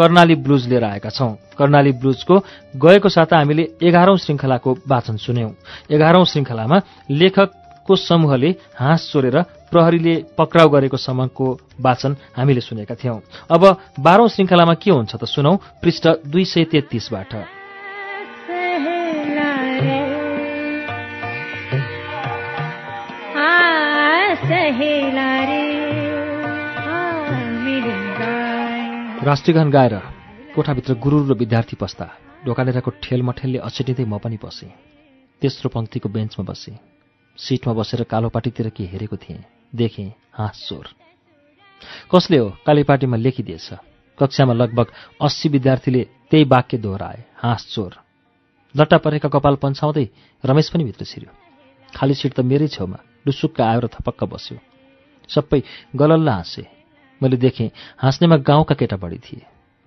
Karnali blues लिएर आएका छौं। कर्णाली ब्लुजको गएको साता हामीले एघारौं श्रृङ्खलाको वाचन सुन्यौं। एघारौं श्रृङ्खलामा लेखकको समूहले हाँस चोरेर प्रहरीले पक्राउ गरेको समयको वाचन हामीले सुनेका थियौं। अब बाह्रौं श्रृङ्खलामा के हुन्छ त सुनौ पृष्ठ दुई सय तेत्तीसबाट। राष्ट्रियगान गाएर कोठाभित्र गुरु र विद्यार्थी पस्दा ढोकानेराको ठेलमठेलले अछेटिँदै म पनि बसेँ तेस्रो पङ्क्तिको बेन्चमा बसेँ। सिटमा बसेर कालोपाटीतिर के हेरेको थिएँ देखेँ हाँस चोर कसले हो कालीपाटीमा लेखिदिएछ? कक्षामा लगभग अस्सी विद्यार्थीले त्यही वाक्य दोहोऱ्याए हाँस चोर लट्टा परेका कपाल पन्छाउँदै रमेश पनि भित्र छिर्यो। खाली सिट त मेरै छेउमा डुसुक्क आयो र थपक्क बस्यो। सबै गलल्ल हाँसे। मैले देखेँ हाँस्नेमा गाउँका केटा बढी थिए।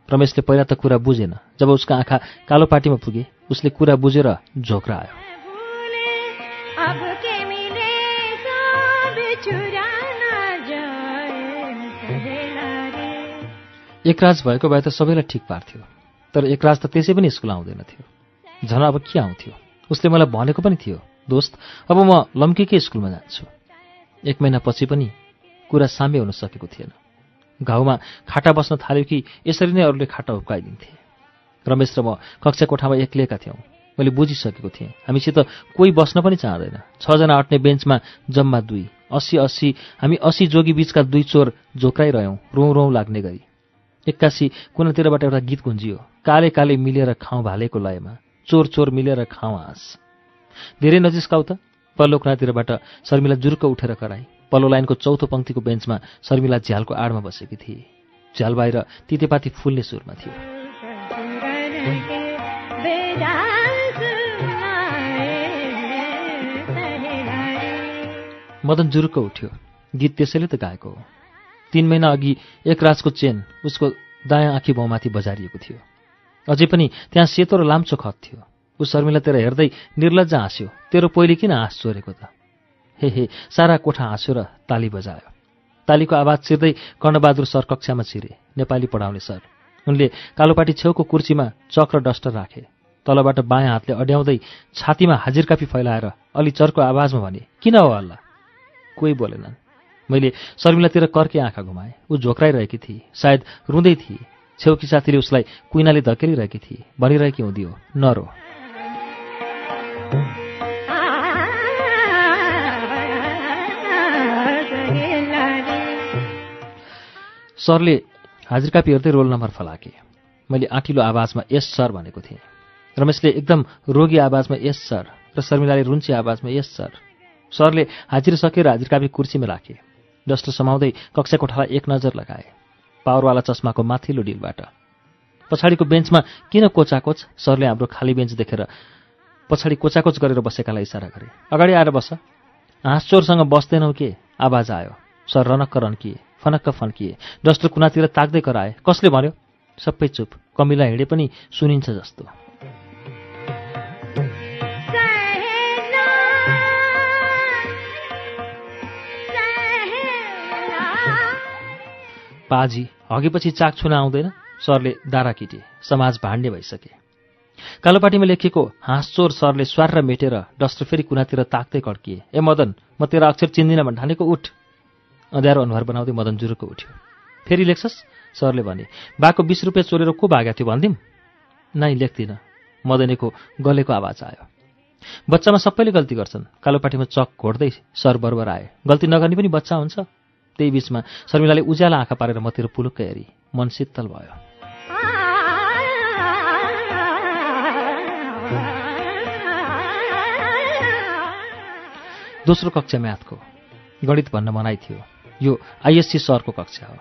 रमेशले पहिला त कुरा बुझेन। जब उसका आँखा कालो पार्टीमा पुगे उसले कुरा बुझेर झोक्रा आयो। एकराज भएको भए त सबैलाई ठिक पार्थ्यो तर एकराज त त्यसै पनि स्कुल आउँदैनथ्यो। झन अब के आउँथ्यो? उसले मलाई भनेको पनि थियो दोस्त अब म लम्कीकै स्कुलमा जान्छु। एक महिनापछि पनि कुरा साम्य हुन सकेको थिएन। घाउमा खाटा बस्न थाल्यो कि यसरी नै अरूले खाटा उब्काइदिन्थे रमेश र म कक्षा कोठामा एक्लिएका थियौँ। मैले बुझिसकेको थिएँ। हामीसित कोही बस्न पनि चाहँदैन। छजना अट्ने बेन्चमा जम्मा दुई। अस्सी अस्सी हामी अस्सी जोगी बीचका दुई चोर झोक्राइरह्यौँ रौँ रौँ लाग्ने गरी। एक्कासी कुनातिरबाट एउटा गीत गुन्जियो। काले काले मिलेर खाउँ भालेको लयमा। चोर चोर मिलेर खाउँ हाँस। धेरै नजिस्काउ त। पल्लो कुनातिरबाट शर्मिला जुर्क उठेर कराई। पल्लो लाइनको चौथो पङ्क्तिको बेन्चमा शर्मिला झ्यालको आडमा बसेकी थिए। झ्याल बाहिर तितेपाती फुल्ने सुरमा थियो। मदन जुरुक्क उठ्यो। गीत त्यसैले त गाएको हो। तीन महिना अघि एक राजको चेन उसको दायाँ आँखी बाउमाथि बजारिएको थियो। अझै पनि त्यहाँ सेतो र लाम्चो खत थियो। ऊ शर्मिलातिर हेर्दै निर्लज हाँस्यो। तेरो पहिले किन हाँस चोरेको त? हे हे सारा कोठा हाँस्यो र ताली बजायो। तालीको आवाज छिर्दै कर्णबहादुर सर कक्षामा छिरे। नेपाली पढाउने सर। उनले कालोपाटी छेउको कुर्सीमा चक र डस्टर राखे। तलबाट बायाँ हातले अड्याउँदै छातीमा हाजिर कापी फैलाएर अलि चर्को आवाजमा भने किन हो हल्ला कोही बोलेनन्। मैले शर्मिलातिर कर्के आँखा घुमाएँ। ऊ झोक्राइरहेकी थिए। सायद रुँदै थिए। छेउकी साथीले उसलाई कुइनाले धकेलिरहेकी थिए। भनिरहेकी हुँदियो नरो। सरले हाजिरकापी हेर्दै रोल नम्बर फलाके। मैले आँटिलो आवाजमा यस सर भनेको थिएँ। रमेशले एकदम रोगी आवाजमा यस सर र शर्मिलाले रुन्ची आवाजमा यस सर सरले हाजिर सकेर हाजिरकापी कुर्सीमा राखे। डस्टर समाउँदै कक्षा कोठालाई एक नजर लगाए। पावरवाला चस्माको माथिल्लो डिलबाट। पछाडिको बेन्चमा किन कोचाकोच? सरले हाम्रो खाली बेन्च देखेर पछाडि कोचाकोच गरेर बसेकालाई इसारा गरे। अगाडि आएर बस। हाँसचोरसँग बस्दैनौ के? आवाज आयो। सर रनक्क रन्किए। फनक्क फन्किए। डस्टर कुनातिर ताक्दै कराए। कसले भन्यो? सबै चुप। कमिला हिँडे पनि सुनिन्छ जस्तो। पाजी हगेपछि चाक छुन आउँदैन। सरले दारा किटे। समाज भाण्डे भइसके। कालोपाटीमा लेखिएको हाँसचोर सरले स्वार मेटेर डस्टर फेरि कुनातिर ताक्दै कड्किए ए मदन म तेरो अक्षर चिन्दिनँ भन्ठानेको उठ। अँध्यारो अनुहार बनाउँदै मदन जुरुको उठ्यो। फेरि लेख्छस्? सरले भने बाको बिस रुपियाँ चोरेर को भागेको थियो भनिदिउँ नाइ लेख्दिनँ। मदनेको गलेको आवाज आयो। बच्चामा सबैले गल्ती गर्छन्। कालोपाटीमा चक घोड्दै सर बरबर आए। गल्ती नगर्ने पनि बच्चा हुन्छ। त्यही बिचमा शर्मिलाले उज्यालो आँखा पारेर मतिर पुलुक्क हेरी। मन शीतल भयो। दोस्रो कक्षा म्याथको गणित भन्न मनाइ थियो। यो आइएससी सरको कक्षा हो।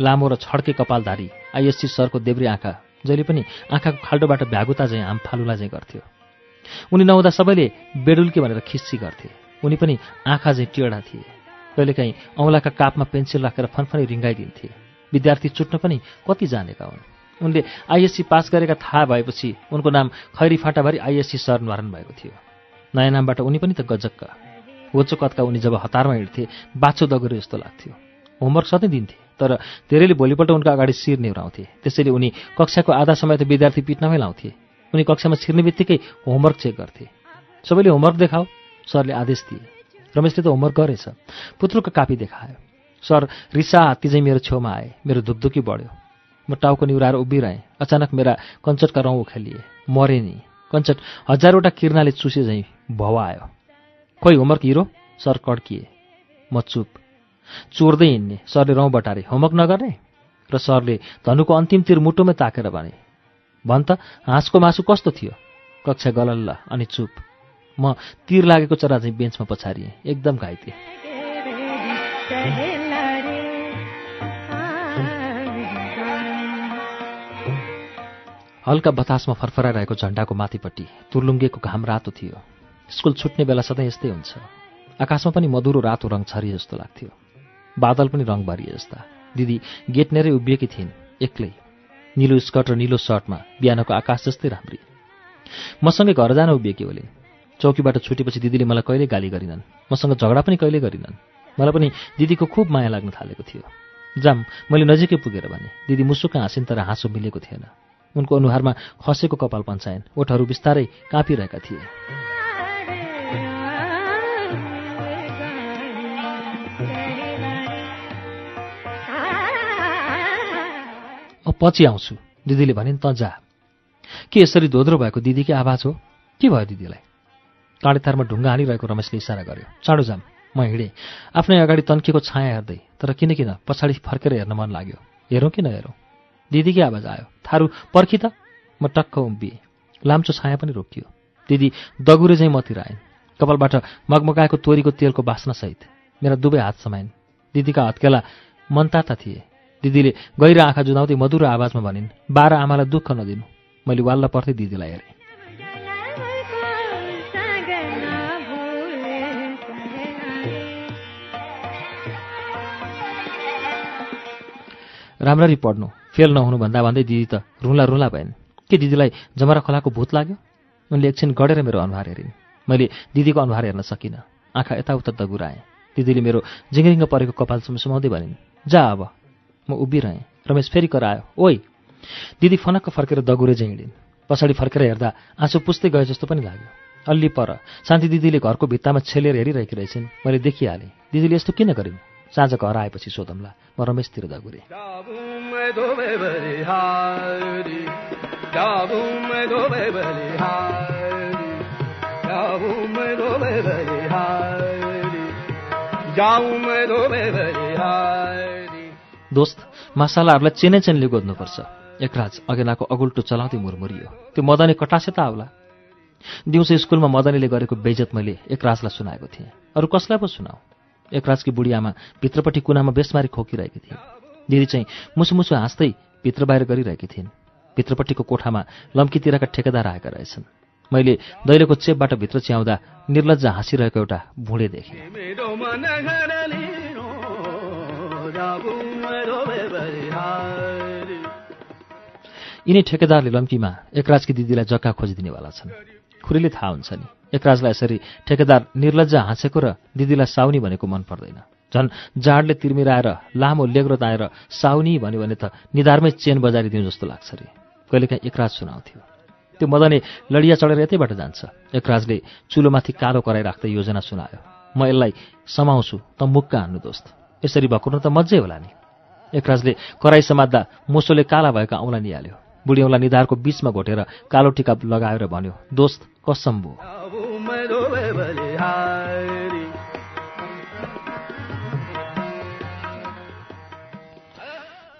लामो र छड्के कपालधारी आइएससी सरको देब्रे आँखा जहिले पनि आँखाको खाल्डोबाट भ्यागुता चाहिँ आम फालुला चाहिँ गर्थ्यो। उनी नहुँदा सबैले बेडुल्के भनेर खिस्सी गर्थे। उनी पनि आँखा चाहिँ टेढा थिए। कहिलेकाहीँ औँलाका कापमा पेन्सिल राखेर फनफनी रिङ्गाइदिन्थे विद्यार्थी चुट्न पनि कति जानेका हुन्। उनले आइएससी पास गरेका थाहा भएपछि उनको नाम खैरी फाटाभरि आइएससी सर निवारण भएको थियो। नयाँ नामबाट उनी पनि त गजक्क। होचो कतका उनी जब हतारमा हिँड्थे बाछो दगरे जस्तो लाग्थ्यो। होमवर्क सधैँ दिन्थे तर धेरैले भोलिपल्ट उनका अगाडि शिर नेउराउँथे त्यसैले उनी कक्षाको आधा समय त विद्यार्थी पिट्नमै लाउँथे। उनी कक्षामा छिर्ने बित्तिकै होमवर्क चेक गर्थे। सबैले होमवर्क देखाऊ सरले आदेश दिए। रमेशले त होमवर्क गरेछ। पुत्रुको कापी देखायो। सर रिसा हात्ती चाहिँ मेरो छेउमा आए। मेरो धुकधुकी बढ्यो। म टाउको निहुराएर उभिरहेँ। अचानक मेरा कञ्चटका रौँ उखेलिए मरे नि। कञ्चट हजारवटा किर्नाले चुसे झैँ भवा आयो खोइ होमवर्क हिरो? सर कड्किए। म चुप। चोर्दै हिँड्ने। सरले रौँ बटारे। होमवर्क नगर्ने? र सरले धनुको अन्तिम तिर मुटुमै ताकेर भने। भन् त हाँसको मासु कस्तो थियो? कक्षा गलल्ल अनि चुप। म तिर लागेको चरा चाहिँ बेन्चमा पछारिएँ। एकदम घाइते। हल्का बतासमा फरफराइरहेको झन्डाको माथिपट्टि तुर्लुङ्गेको घाम रातो थियो। स्कुल छुट्ने बेला सधैँ यस्तै हुन्छ। आकाशमा पनि मधुरो रातो रङ छरिए जस्तो लाग्थ्यो। बादल पनि रङ भरिए जस्ता। दिदी गेट नेरै उभिएकी थिइन् एक्लै। निलो स्कर्ट र निलो सर्टमा बिहानको आकाश जस्तै राम्री। मसँगै घर जान उभिएकी होलिन् चौकीबाट छुटेपछि दिदीले मलाई कहिले गाली गरिनन्। मसँग झगडा पनि कहिले गरिनन्। मलाई पनि दिदीको खुब माया लाग्न थालेको थियो। जाम मैले नजिकै पुगेर भने दिदी मुसुक हाँसिन् तर हाँसो मिलेको थिएन। उनको अनुहारमा खसेको कपाल पन्छायन् ओठहरू बिस्तारै काँपिरहेका थिए। पछि आउँछु। दिदीले भनिन् त जा। के यसरी धोद्रो भएको दिदीकै आवाज हो? के भयो दिदीलाई? काँडेतारमा ढुङ्गा हानिरहेको रमेशले इसारा गर्यो। चाँडो जाम म हिँडेँ। आफ्नै अगाडि तन्किएको छाया हेर्दै तर किन किन? पछाडि फर्केर हेर्न मन लाग्यो। हेरौँ कि नहेरौँ दिदीकै आवाज आयो? थारू पर्खी त? म टक्क उम्बिएँ। लाम्चो छाया पनि रोकियो। दिदी दगुरे चाहिँ मतिर आइन्। कपालबाट मगमगाएको तोरीको तेलको बास्नासहित मेरा दुवै हात समाइन्। दिदीका हत्केला मनताता थिए। दिदीले गहिरो आँखा जुदाउँदै मधुरो आवाजमा भनिन् बाह्र आमालाई दुःख नदिनु। मैले वाल्ला पर्थेँ दिदीलाई हेरेँ। राम्ररी पढ्नु फेल नहुनु भन्दा दिदी त रुला रुला भएन के दिदीलाई जमरा खोलाको भूत लाग्यो? उनले एकछिन गढेर मेरो अनुहार हेरिन्। मैले दिदीको अनुहार हेर्न सकिनँ। आँखा यताउता दगुराएँ। दिदीले मेरो जिङ्रिङ्ग परेको कपाल सुमाउँदै भनिन् जा अब। म उभिरहेँ। रमेश फेरि करायो ओइ दिदी फनक्क फर्केर दगुरे हिँडिन् पछाडि फर्केर हेर्दा आँसु पुस्दै गए जस्तो पनि लाग्यो। अल्ली पर शान्ति दिदीले घरको भित्तामा छेलेर हेरिरहेकी रहेछन्। मैले देखिहालेँ। दिदीले यस्तो किन गरिन्? साँझ घर आएपछि सोधम्ला म रमेशतिर दगुरेँ। दोस्त मासालाहरूलाई चेने चेनले गोद्नुपर्छ। एकराज अगेनाको अगुल्टो चलाउँदै मुरमुरियो। त्यो मदने कटासे त आउला। दिउँसो स्कुलमा मदनीले गरेको बेजत मैले एकराजलाई सुनाएको थिएँ। अरू कसलाई पो सुनाऊ? एकराजकी बुढी आमा भित्रपट्टि कुनामा बेसमारी खोकिरहेकी थिइन् दिदी चाहिँ मुसु मुसु हाँस्दै भित्र बाहिर गरिरहेकी थिइन्। भित्रपट्टिको कोठामा लम्कीतिरका ठेकेदार आएका रहेछन्। मैले दैलोको चेपबाट भित्र च्याउँदा निर्लज हाँसिरहेको एउटा भुँडे देखेँ। यिनै ठेकेदारले लम्कीमा एकराजकी दिदीलाई जग्गा खोजिदिनेवाला छन्। खुरीले थाहा हुन्छ नि एकराजलाई यसरी ठेकेदार निर्लज हाँसेको र दिदीलाई साउनी भनेको मन पर्दैन। झन् जाडले तिर्मिराएर लामो लेग्रो ताएर साउनी भन्यो भने त निधारमै चेन बजारिदिउँ जस्तो लाग्छ अरे कहिलेकाहीँ एकराज सुनाउँथ्यो। त्यो मदने लडिया चढेर यतैबाट जान्छ। एकराजले चुलोमाथि कालो कराइराख्दै योजना सुनायो। म यसलाई समाउँछु त मुक्का हान्नु दोस्त। यसरी भकुर्न त मजै होला नि। एकराजले कराई समात्दा मोसोले काला भएका औँला निहाल्यो। बुढी औँला निधारको बिचमा घोटेर कालो टिका लगाएर भन्यो दोस्त कसम भो।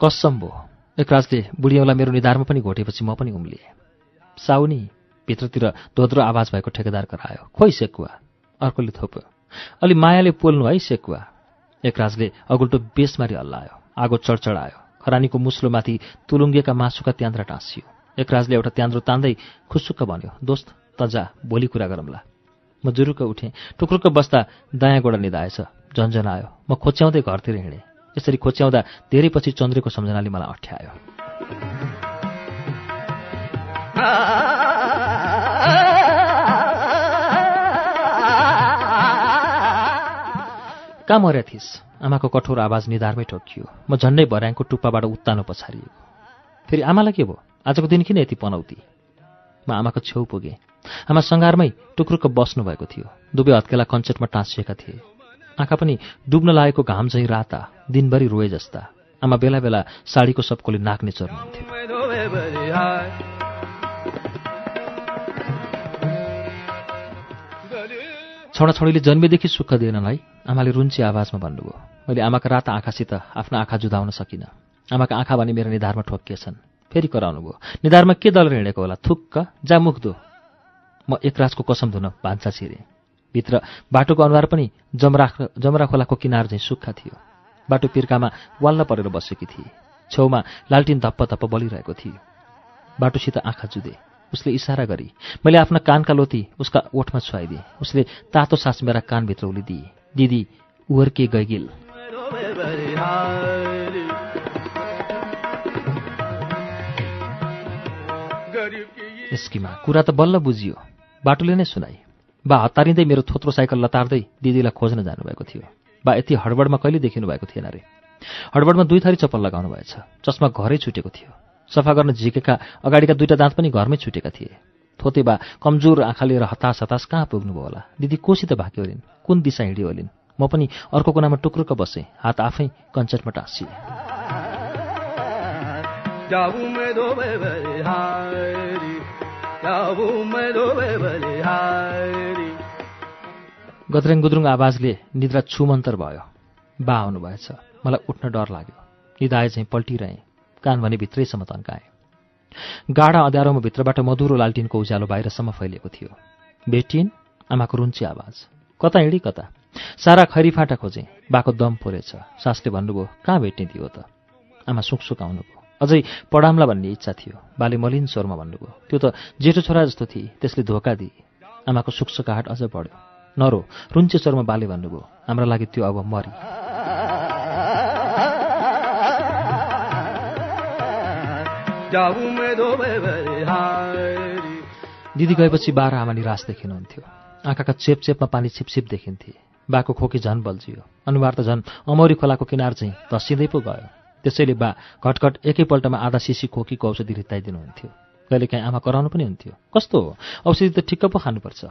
कसम भो। एकराजले बुढी औँला मेरो निधारमा पनि घोटेपछि म पनि उम्लिएँ। साउनी भित्रतिर धोद्रो आवाज भएको ठेकेदार करायो खोइ सेकुवा अर्कोले थोप्यो। अलि मायाले पोल्नु है सेकुवा। एकराजले अगुल्टो बेसमारी हल्लायो आगो चढचढायो खरानीको मुस्लोमाथि तुलुङ्गेका मासुका त्यान्द्रा टाँसियो। एकराजले एउटा त्यान्द्रो तान्दै खुसुक्क भन्यो दोस्त त जा भोलि कुरा गरौँला। म जुरुक्क उठेँ टुक्रुक्क बस्दा दायाँ गोडा निधाएछ झन्झन आयो म खोच्याउँदै घरतिर हिँडेँ। यसरी खोच्याउँदा धेरै पछि चन्द्रेको सम्झनाले मलाई अठ्यायो। कहाँ मर्या थिइस् आमाको कठोर आवाज निधारमै ठोकियो। म झन्डै भर्याङको टुप्पाबाट उत्तानो पछारिएको। फेरि आमालाई के भयो? आजको दिन किन यति पनौती? म आमाको छेउ पुगेँ। आमा सङ्घारमै टुक्रुक्क बस्नुभएको थियो। दुवै हत्केला कञ्चेटमा टाँसिएका थिए। आँखा पनि डुब्न लागेको घाम झैँ राता दिनभरि रोए जस्ता आमा बेला बेला साडीको सबकोले नाक्ने चर्नुहुन्थ्यो छोराछोरीले जन्मेदेखि सुख दिएनन् है आमाले रुन्ची आवाजमा भन्नुभयो। मैले आमाका राता आँखासित आफ्नो आँखा जुधाउन सकिनँ। आमाका आँखा भने मेरो निधारमा ठोकिएछन् फेरि कराउनु भयो निधारमा के दल हिँडेको होला? थुक्क जा मुख दो म एकराजको कसम धुन भान्सा छिरेँ। भित्र बाटोको अनुहार पनि जमरा जमरा खोलाको किनार झैँ सुक्खा थियो। बाटो पिर्कामा वाल्ल परेर बसेकी थिए। छेउमा लालटिन धप्प धप्प बलिरहेको थियो बाटोसित आँखा जुधे। उसले इसारा गरी मैले आफ्ना कानका लोती उसका ओठमा छुवाइदिएँ उसले तातो सास मेरा कानभित्र उलिदिए। दिदी उर्के गैगिल। एस्किमा कुरा त बल्ल बुझियो। बाटोले नै सुनाई बा हतारिँदै मेरो थोत्रो साइकल लतार्दै दिदीलाई खोज्न जानुभएको थियो। बा यति हडबडमा कहिले देखिनु भएको थिएन रे। हडबडमा दुई थरी चप्पल लगाउनु भएछ चस्मा घरै छुटेको थियो। सफा गर्न झिकेका अगाडिका दुईटा दाँत पनि घरमै छुटेका थिए। थोते बा कमजोर आँखा लिएर हतास हतास कहाँ पुग्नुभयो होला? दिदी कोसित भाग्यो होलिन् कुन दिशा हिँड्यो होलिन् म पनि अर्को कुनामा टुक्रुक बसेँ। हात आफै कञ्चटमा टाँसिएँ। गद्रेङ गुद्रुङ आवाजले निद्रा छुमन्तर भयो। बा आउनुभएछ। मलाई उठ्न डर लाग्यो। निदाए चाहिँ पल्टिरहेँ। कान भने भित्रैसम्म तन्काएँ गाढा अँध्यारोमा भित्रबाट मधुरो लालटिनको उज्यालो बाहिरसम्म फैलिएको थियो। बेटिन आमाको रुन्ची आवाज। कता हिँडी कता? सारा खैरी फाँटा खोजेँ बाको दम पोरेछ। सासले भन्नुभयो कहाँ भेट्ने थियो त? आमा सुकसुक आउनुभयो। अझै पढाम्ला भन्ने इच्छा थियो। बाले मलिन स्वरमा भन्नुभयो त्यो त जेठो छोरा जस्तो थिए त्यसले धोका दिए। आमाको सुकसुकाहट अझ बढ्यो। नरो रुन्चे स्वरमा बाले भन्नुभयो हाम्रो लागि त्यो अब मरी। दिदी गएपछि बाह्र आमा निराश देखिनुहुन्थ्यो। आँखाका चेप चेपमा पानी छिपछिप देखिन्थे। बाको खोकी झन् बल्झियो। अनुहार त झन् अमौरी खोलाको किनार चाहिँ धसिँदै पो गयो। त्यसैले बा घटघट एकैपल्टमा आधा सिसी खोकीको औषधि रित्ताइदिनुहुन्थ्यो। कहिलेकाहीँ आमा कराउनु पनि हुन्थ्यो। कस्तो हो? औषधि त ठिक्क पो खानुपर्छ।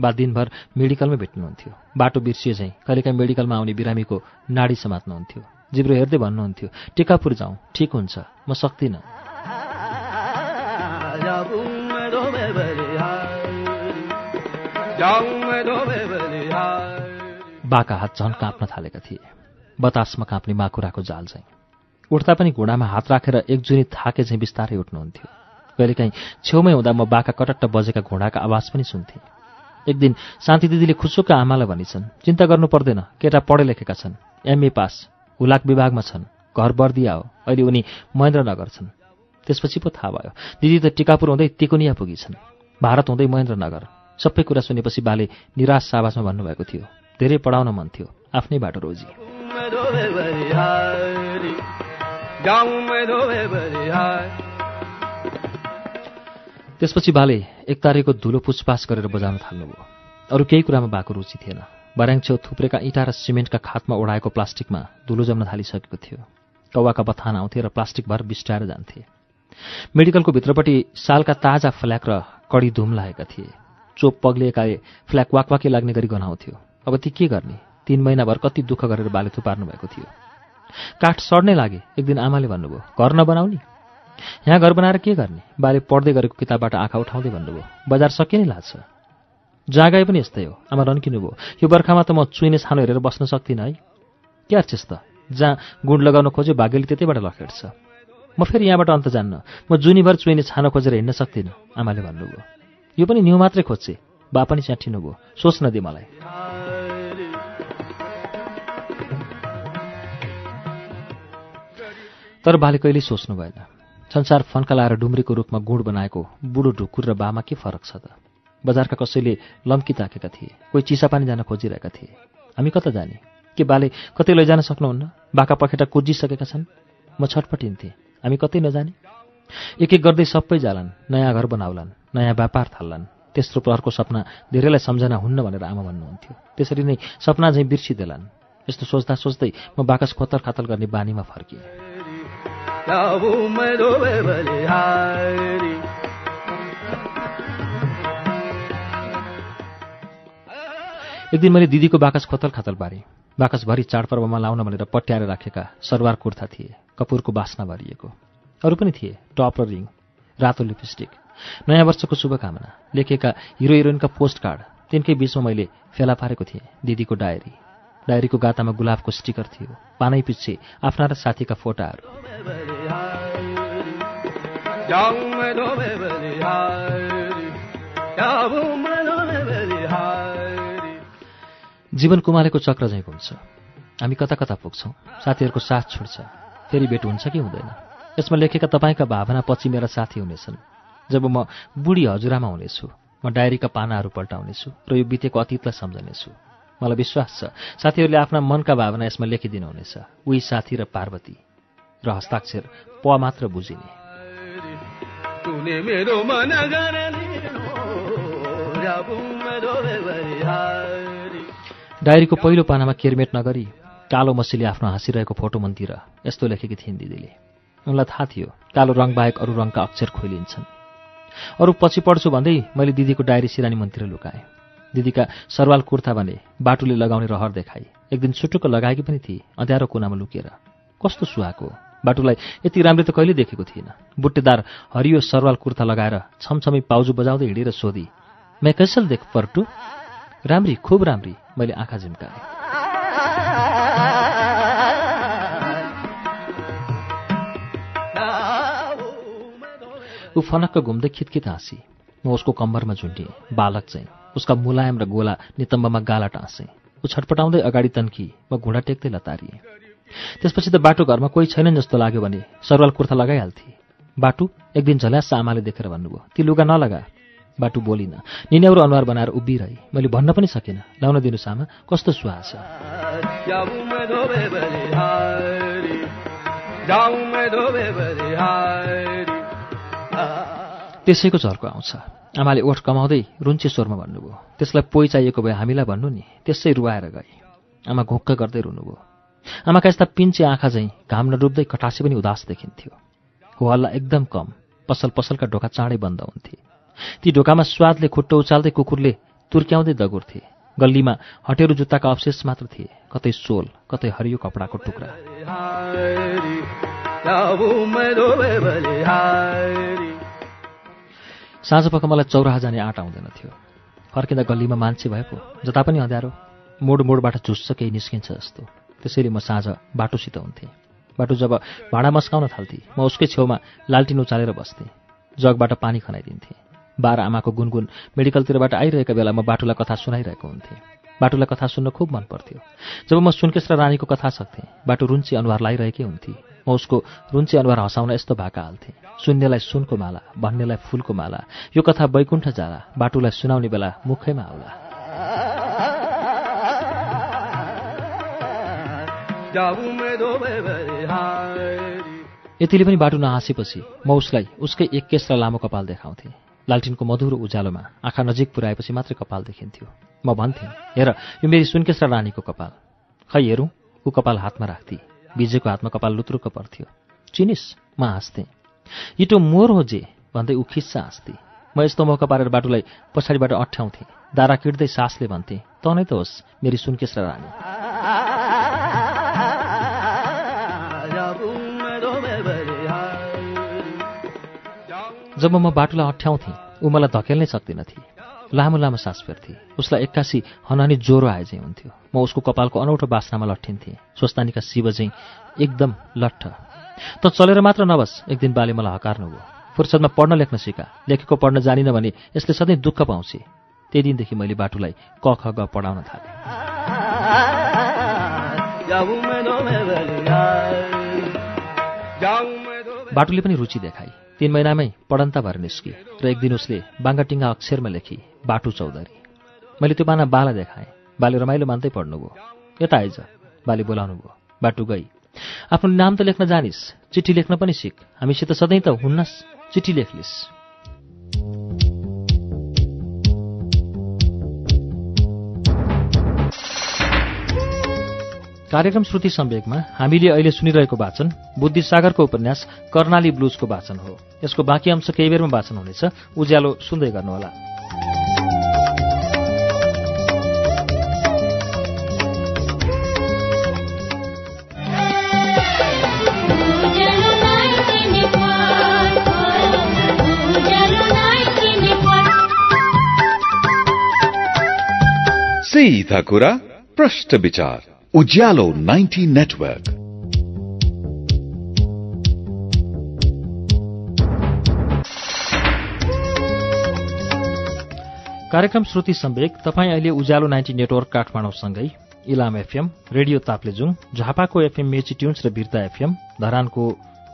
बा दिनभर मेडिकलमै भेट्नुहुन्थ्यो। बाटो बिर्सिए चाहिँ कहिलेकाहीँ मेडिकलमा आउने बिरामीको नाडी समात्नुहुन्थ्यो। जिब्रो हेर्दै भन्नुहुन्थ्यो टिकापुर जाउँ ठिक हुन्छ म सक्दिनँ। बाका हात झन् काँप्न थालेका थिए। बतासमा काँप्ने माकुराको जाल चाहिँ उठ्दा पनि घुँडामा हात राखेर एकजुनी थाके चाहिँ बिस्तारै उठ्नुहुन्थ्यो। कहिलेकाहीँ छेउमै हुँदा म बाका कटट्ट बजेका घुँडाका आवाज पनि सुन्थेँ। एक दिन शान्ति दिदीले खुसुक्क आमालाई भनिछन् चिन्ता गर्नु पर्दैन केटा पढे लेखेका छन्। एमए पास हुलाक विभागमा छन्। घर बर्दिया हो अहिले उनी महेन्द्रनगर छन्। त्यसपछि पो थाहा भयो दिदी त टिकापुर हुँदै तिकुनिया पुगिछन्। भारत हुँदै महेन्द्रनगर। सबै कुरा सुनेपछि बाले निराश साबासमा भन्नुभएको थियो। धेरै पढाउन मन थियो। आफ्नै बाटो रोजी। त्यसपछि बाले एक तारेको धुलो पुछपाछ गरेर बजाउन थाल्नुभयो। अरू केही कुरामा भएको रुचि थिएन। बर्याङ छेउ थुप्रेका इँटा र सिमेन्टका खातमा ओढाएको प्लास्टिकमा धुलो जम्न थालिसकेको थियो। कौवाका बथान आउँथे र प्लास्टिक भर बिस्टाएर जान्थे। मेडिकलको भित्रपट्टि सालका ताजा फ्ल्याक र कडी धुम लागेका थिए। चोप पग्लिएकाले फ्ल्याक वाकवाकी लाग्ने गरी गनाउँथ्यो। अब ती के गर्ने? तीन महिनाभर कति दुःख गरेर बाले थुपार्नु भएको थियो। काठ सड्नै लागे एक दिन आमाले भन्नुभयो घर नबनाउने। यहाँ घर बनाएर के गर्ने? बाले पढ्दै गरेको किताबबाट आँखा उठाउँदै भन्नुभयो बजार सकिए नै लाग्छ जागाइ पनि यस्तै हो। आमा रन्किनुभयो यो बर्खामा त म चुइने छानो हेरेर बस्न सक्दिनँ है। के अर्चेस् त जहाँ गुण लगाउन खोज्यो भाग्यले त्यतैबाट लखेट्छ। म फेरि यहाँबाट अन्त जान्न। म जुनीभर चुइने छानो खोजेर हिँड्न सक्दिनँ आमाले भन्नुभयो। यो पनि न्यु मात्रै खोज्छे। बा पनि च्याठिनुभयो। सोच्न दे मलाई। तर बाले कहिल्यै सोच्नु भएन। संसार फन्कलाएर डुम्रीको रूपमा गुड बनाएको बुढो ढुकुर र बामा के फरक छ त? बजारका कसैले लम्की ताकेका थिए कोही चिसापानी जान खोजिरहेका थिए। हामी कता जाने? के बाले कतै लैजान सक्नुहुन्न? बाका पखेटा कुर्जिसकेका छन्? म छटपटिन्थेँ। हामी कतै नजाने? एक एक गर्दै सबै जालान् नयाँ घर बनाउलान् नयाँ व्यापार थाल्लान्। तेस्रो प्रहरको सपना धेरैलाई सम्झना हुन्न भनेर आमा भन्नुहुन्थ्यो। त्यसरी नै सपना झैँ बिर्सिदेलान्। यस्तो सोच्दा सोच्दै म बाकस खोतल खातल गर्ने बानीमा फर्किएँ। एक दिन मैले दिदीको बाकस खोतल खातल बारेँ बाकसभरि चाडपर्वमा लाउन भनेर पट्याएर राखेका सरवार कुर्ता थिए कपुरको बास्ना भरिएको। अरू पनि थिए टप र रिङ रातो लिपस्टिक नयाँ वर्षको शुभकामना लेखेका हिरो हिरोइनका पोस्ट कार्ड तिनकै बिचमा मैले फेला पारेको थिएँ दिदीको डायरी। डायरीको गातामा गुलाबको स्टिकर थियो। पानै पछि आफ्ना र साथीका फोटाहरू। जीवन कुमालेको चक्र झैँ घुम्छ। हामी कता कता पुग्छौँ। साथीहरूको साथ छुट्छ। फेरि भेट हुन्छ कि हुँदैन। यसमा लेखेका तपाईँका भावना पछि मेरा साथी हुनेछन्। जब म बुढी हजुरआमा हुनेछु म डायरीका पानाहरू पल्टाउनेछु र यो बितेको अतीतलाई सम्झनेछु। मलाई विश्वास छ। साथीहरूले आफ्ना मनका भावना यसमा लेखिदिनुहुनेछ। उही साथी र पार्वती। र हस्ताक्षर प मात्र बुझिने। डायरीको पहिलो पानामा केरमेट नगरी कालो मसीले आफ्नो हाँसिरहेको फोटो मन्तिर यस्तो लेखेकी थिइन् दिदीले। उनलाई थाहा थियो कालो रङबाहेक अरू रङका अक्षर खोलिन्छन्। अरू पछि पढ्छु भन्दै मैले दिदीको डायरी सिरानी मन्तिर लुकाएँ। दिदीका सरवाल कुर्ता भने बाटुले लगाउने रहर देखाई। एक दिन सुटुक्क लगाएकी पनि थिए अँध्यारो कुनामा लुकेर। कस्तो सुहाएको? बाटुलाई यति राम्रै त कहिले देखेको थिएन। बुट्टेदार हरियो सरवाल कुर्ता लगाएर छमछमी पाउजु बजाउँदै हिँडेर सोधी मै कैसल देख पर्टु? राम्री खुब राम्री। मैले आँखा झिम्काएँ। ऊ फनक्क घुम्दै खितखित हाँसी। म उसको कम्बरमा झुन्टिएँ बालक चाहिँ। उसका मुलायम र गोला नितम्बमा गाला टाँसेँ ऊ छटपटाउँदै अगाडि तन्की म घुँडा टेक्दै लतारिएँ। त्यसपछि त बाटो घरमा कोही छैनन् जस्तो लाग्यो भने सरवाल कुर्ता लगाइहाल्थे। बाटु एक दिन झल्यास आमाले देखेर भन्नुभयो ती लुगा नलगा। बाटु बोलिन। निन्याउरो अनुहार बनाएर उभिरहे। मैले भन्न पनि सकिनँ। लाउन दिनु सामा कस्तो सुहा छ। त्यसैको झर्को आउँछ। आमाले ओठ कमाउँदै रुन्चे स्वरमा भन्नुभयो त्यसलाई पोइ चाहिएको भए हामीलाई भन्नु नि त्यसै रुवाएर गए आमा घोक्क गर्दै रुनुभयो। आमाका यस्ता पिन्चे आँखा चाहिँ घाम नडुब्दै कटासे पनि उदास देखिन्थ्यो। हो हल्ला एकदम कम पसल पसलका ढोका चाँडै बन्द हुन्थे। ती ढोकामा स्वादले खुट्टो उचाल्दै कुकुरले तुर्क्याउँदै दगुर्थे गल्लीमा हटेरु जुत्ताका अवशेष मात्र थिए कतै सोल कतै हरियो कपडाको टुक्रा। साँझ मलाई चौराहा जाने आँट आउँदैन थियो। फर्किँदा गल्लीमा मान्छे भए पो जता पनि अँध्यारो मोड मोडबाट झुस्छ केही निस्किन्छ जस्तो। त्यसैले म साँझ बाटोसित हुन्थेँ। बाटो जब भाँडा मस्काउन थाल्थेँ म उसकै छेउमा लालटिन उचालेर बस्थेँ। जगबाट पानी खनाइदिन्थेँ। बाह्र आमाको गुनगुन मेडिकलतिरबाट आइरहेका बेला म बाटोलाई कथा सुनाइरहेको हुन्थेँ। बाटोलाई कथा सुन्न खुब मन पर्थ्यो। जब म सुनकेश र रानीको कथा सक्थेँ बाटो रुन्ची अनुहार लाइरहेकै हुन्थे। म उसको रुन्ची अनुहार हँसाउन यस्तो भाका हाल्थेँ। सुन्नेलाई सुनको माला भन्नेलाई फुलको माला यो कथा बैकुण्ठ जाला बाटोलाई सुनाउने बेला मुखैमा आउला। यतिले पनि बाटो नहाँसेपछि म उसलाई उसकै एक केस र लामो कपाल देखाउँथेँ। लालटिनको मधुरो उज्यालोमा आँखा नजिक पुऱ्याएपछि मात्रै कपाल देखिन्थ्यो। म भन्थेँ हेर यो मेरी सुनकेश र रानीको कपाल। खै हेरौँ ऊ कपाल हातमा राख्थे। बिजेको हातमा कपाल लुत्रुक्क पर्थ्यो। चिनिस म हाँस्थेँ। इटो मोर हो जे भन्दै ऊ खिस्सा हाँस्थे म यस्तो मौका पारेर बाटोलाई पछाडिबाट अठ्याउँथेँ। दारा किट्दै सासले भन्थे त नै त होस् मेरी सुनकेश र रानी। जब म बाटोलाई अठ्याउँथेँ ऊ मलाई धकेल्नै सक्दिनथे। लामो लामो सास फेर्थे। उसलाई एक्कासी हनानी ज्वरो आए चाहिँ हुन्थ्यो। म उसको कपालको अनौठो बास्नामा लट्ठिन्थेँ। स्वस्तानीका शिव चाहिँ एकदम लट्ठ त चलेर मात्र नबस। एक दिन बाले मलाई हकार्नुभयो फुर्सदमा पढ्न लेख्न सिका। लेखेको पढ्न जानिन भने यसले सधैँ दुःख पाउँछे। त्यही दिनदेखि मैले बाटुलाई क ख ग पढाउन थालेँ। बाटुले पनि रुचि देखाई। तीन महिनामै पढन्ता भएर निस्के र एक दिन उसले बाङ्गाटिङ्गा अक्षरमा लेखी बाटु चौधरी। मैले त्यो बाना बाला देखाएँ। बाले रमाइलो मान्दै पढ्नुभयो। यता आइज। बाले बोलाउनु भयो बाटु गई। आफ्नो नाम त लेख्न जानिस् चिठी लेख्न पनि सिक। हामीसित सधैँ त हुन्नस् चिठी लेख्लिस्। कार्यक्रम श्रुति सम्वेकमा हामीले अहिले सुनिरहेको वाचन बुद्धिसागरको उपन्यास कर्णाली ब्लुजको वाचन हो। यसको बाँकी अंश केही बेरमा वाचन हुनेछ। उज्यालो सुन्दै गर्नुहोला। सीधा कुरा प्रश्न विचार। उज्यालो 90 नेटवर्क। कार्यक्रम श्रुति सम्वेक तपाईँ अहिले उज्यालो नाइन्टी नेटवर्क काठमाडौँसँगै इलाम एफएम रेडियो ताप्लेजुङ झापाको एफएम मेची ट्युन्स र बिर्ता एफएम धरानको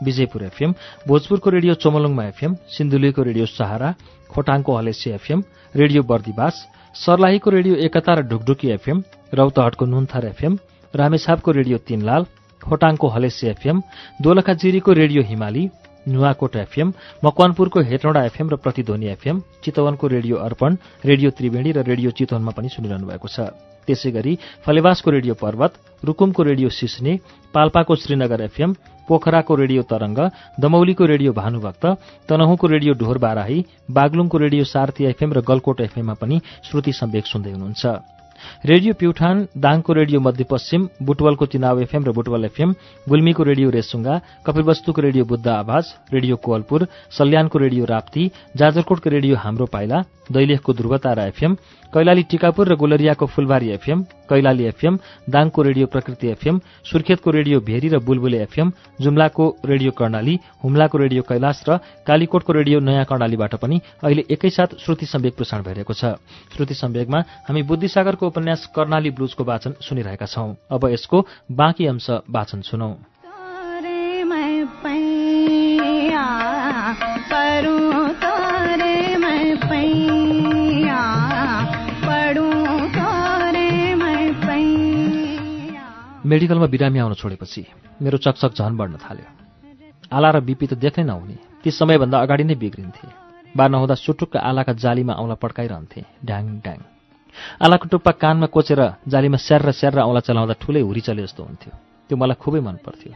विजयपुर एफएम भोजपुरको रेडियो चोमलुङमा एफएम सिन्धुलीको रेडियो सहारा खोटाङको हलेसी एफएम रेडियो बर्दिवास सर्लाहीको रेडियो एकता र ढुकढुकी एफएम रौतहटको नुन्थर एफएम रामेछापको रेडियो तीनलाल खोटाङको हलेसी एफएम दोलखाजिरीको रेडियो हिमाली नुवाकोट एफएम मकवानपुरको हेटौँडा एफएम र प्रतिध्वनि एफएम चितवनको रेडियो अर्पण रेडियो त्रिवेणी र रेडियो चितवनमा पनि सुनिरहनु भएको छ। त्यसै गरी फलेवासको रेडियो पर्वत रुकुमको रेडियो सिस्ने पाल्पाको श्रीनगर एफएम पोखराको रेडियो तरंग दमौलीको रेडियो भानुभक्त तनहुँको रेडियो ढोर बाराही बागलुङको रेडियो सार्थी एफएम र गलकोट एफएममा पनि श्रुति सम्वेक सुन्दै हुनुहुन्छ। रेडियो प्युठान दाङको रेडियो मध्यपश्चिम बुटवलको चिनाव एफएम र बुटवल एफएम गुल्मीको रेडियो रेसुङ्गा कपिलवस्तुको रेडियो बुद्ध आवाज रेडियो कोवलपुर सल्यानको रेडियो राप्ती जाजरकोटको रेडियो हाम्रो पाइला दैलेखको ध्रुवतारा एफएम कैलाली टिकापुर र गोलरियाको फुलबारी एफएम कैलाली एफएम दाङको रेडियो प्रकृति एफएम सुर्खेतको रेडियो भेरी र बुलबुले एफएम जुम्लाको रेडियो कर्णाली हुम्लाको रेडियो कैलाश र कालीकोटको रेडियो नयाँ कर्णालीबाट पनि अहिले एकैसाथ श्रुति सम्वेक प्रसारण भइरहेको छ। श्रुति सम्वेकमा हामी बुद्धिसागरको उपन्यास कर्णाली ब्लुजको वाचन सुनिरहेका छौं। अब यसको बाँकी अंश वाचन सुनौ। मेडिकलमा बिरामी आउन छोडेपछि मेरो चकचक झन बढ्न थाल्यो। आला र बिपी त देख्नै नहुने ती समयभन्दा अगाडि नै बिग्रिन्थे। बा नहुँदा सुटुक्क आलाका जालीमा औँला पड्काइरहन्थे ड्याङ ड्याङ। आलाको टुप्पा कानमा कोचेर जालीमा स्याहार स्याहार औँला चलाउँदा ठुलै हुरी चले जस्तो हुन्थ्यो। त्यो मलाई खुबै मन पर्थ्यो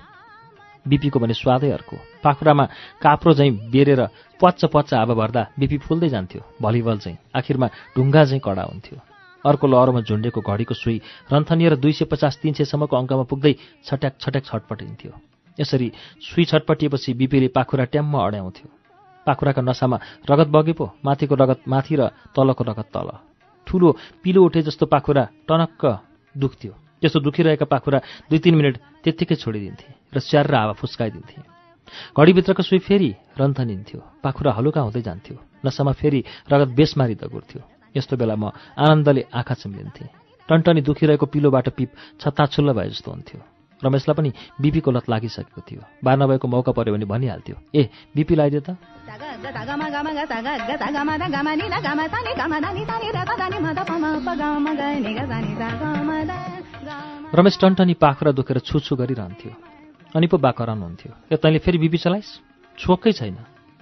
बिपीको भने स्वादै अर्को। पाखुरामा काप्रो झैँ बेरेर पच्च पच्च हावा भर्दा बिपी फुल्दै जान्थ्यो। भलिबल चाहिँ आखिरमा ढुङ्गा चाहिँ कडा हुन्थ्यो। अर्को लहरमा झुन्डेको घडीको सुई रन्थनिएर दुई सय पचास तिन सयसम्मको अङ्कमा पुग्दै छट्याक छट्याक छटपटिन्थ्यो। यसरी सुई छटपटिएपछि बिपीले पाखुरा ट्याम्म अड्याउँथ्यो। पाखुराका नसामा रगत बगे पो माथिको रगत माथि र तलको रगत तल। ठुलो पिलो उठे जस्तो पाखुरा टनक्क दुख्थ्यो। त्यस्तो दुखिरहेका पाखुरा दुई तिन मिनट त्यत्तिकै छोडिदिन्थे र स्याहार हावा फुस्काइदिन्थे। घडीभित्रको सुई फेरि रन्थनिन्थ्यो। पाखुरा हलुका हुँदै जान्थ्यो। नसामा फेरि रगत बेसमारी दगुर्थ्यो। यस्तो बेला म आनन्दले आँखा चिम्लिन्थेँ। टन्टनी दुखिरहेको पिलोबाट पिप छत्ताछुल्ल भए जस्तो हुन्थ्यो। रमेशलाई पनि बिपीको लत लागिसकेको थियो। बार नभएको मौका पऱ्यो भने भनिहाल्थ्यो। ए बिपी लगाइदियो त। रमेश टन्टनी पाखुरा दुखेर छुछु गरिरहन्थ्यो। अनि पो बा कराउनुहुन्थ्यो ए तैँले फेरि बिपी चलाइस्? छोकै छैन।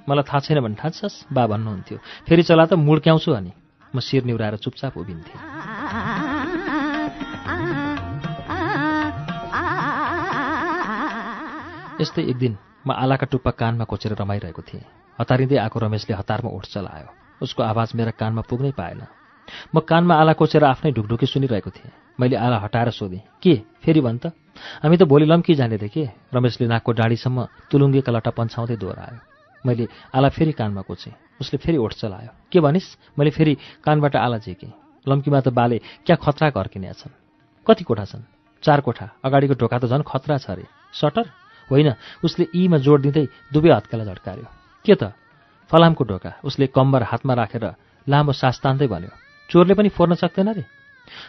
मलाई थाहा छैन भने ठान्छस् बा भन्नुहुन्थ्यो। फेरि चला त मुड्क्याउँछु अनि। म शिर निहुराएर चुपचाप उभिन्थेँ। यस्तै एक दिन म आलाका टुप्पा कानमा कोचेर रमाइरहेको थिएँ। हतारिँदै आएको रमेशले हतारमा उठ चलायो। उसको आवाज मेरा कानमा पुग्नै पाएन। म कानमा आला कोचेर आफ्नै ढुकढुकी सुनिरहेको थिएँ। मैले आला हटाएर सोधेँ के? फेरि भन् त। हामी त भोलि लम्की जाने थिएँ के? रमेशले नाकको डाँडीसम्म तुलुङ्गेका लट्टा पन्छाउँदै दोहोऱ्यायो। मैले आला फेरि कानमा कोचेँ। उसले फेरि ओठ चलायो। के भनिस्? मैले फेरि कानबाट आला झिकेँ। लम्कीमा त बाले क्या खतरा घर किनेका छन्। कति कोठा छन्? चार कोठा। अगाडिको ढोका त झन् खतरा छ अरे सटर? होइन? उसले यीमा जोड दिँदै दुवै हत्केला झड्कायो के त? फलामको ढोका। उसले कम्बर हातमा राखेर लामो सास तान्दै भन्यो। चोरले पनि फोर्न सक्दैन रे?